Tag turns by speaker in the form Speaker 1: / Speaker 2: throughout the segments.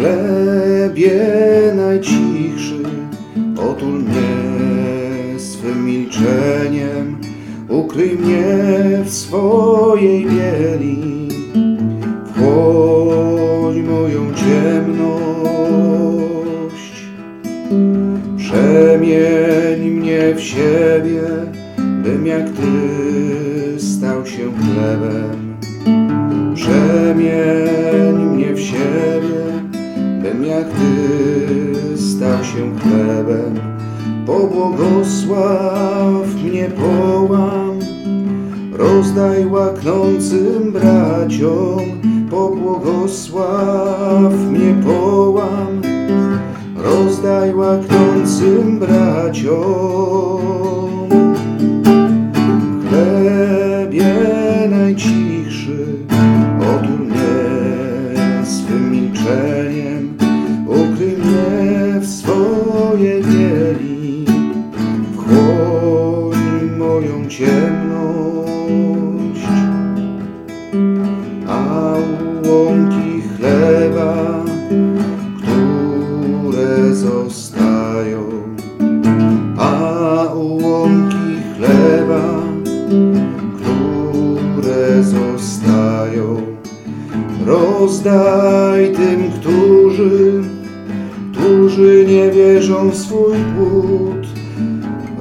Speaker 1: chlebie najcichszy, otul mnie swym milczeniem, ukryj mnie w swojej bieli, wchłoń moją ciemność, przemień mnie w siebie, bym jak Ty stał się chlebem. Przemień jak Ty stał się chlebem. Pobłogosław mnie połam, rozdaj łaknącym braciom. Pobłogosław mnie połam, rozdaj łaknącym braciom. Zostają. Rozdaj tym, którzy, którzy nie wierzą w swój płód.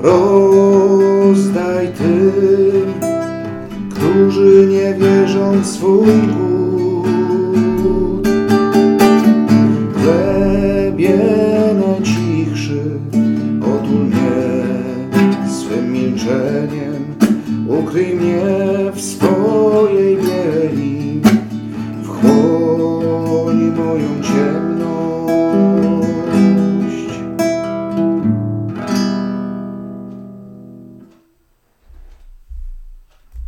Speaker 1: Rozdaj tym, którzy nie wierzą w swój głód. ukryj mnie w swojej wierze.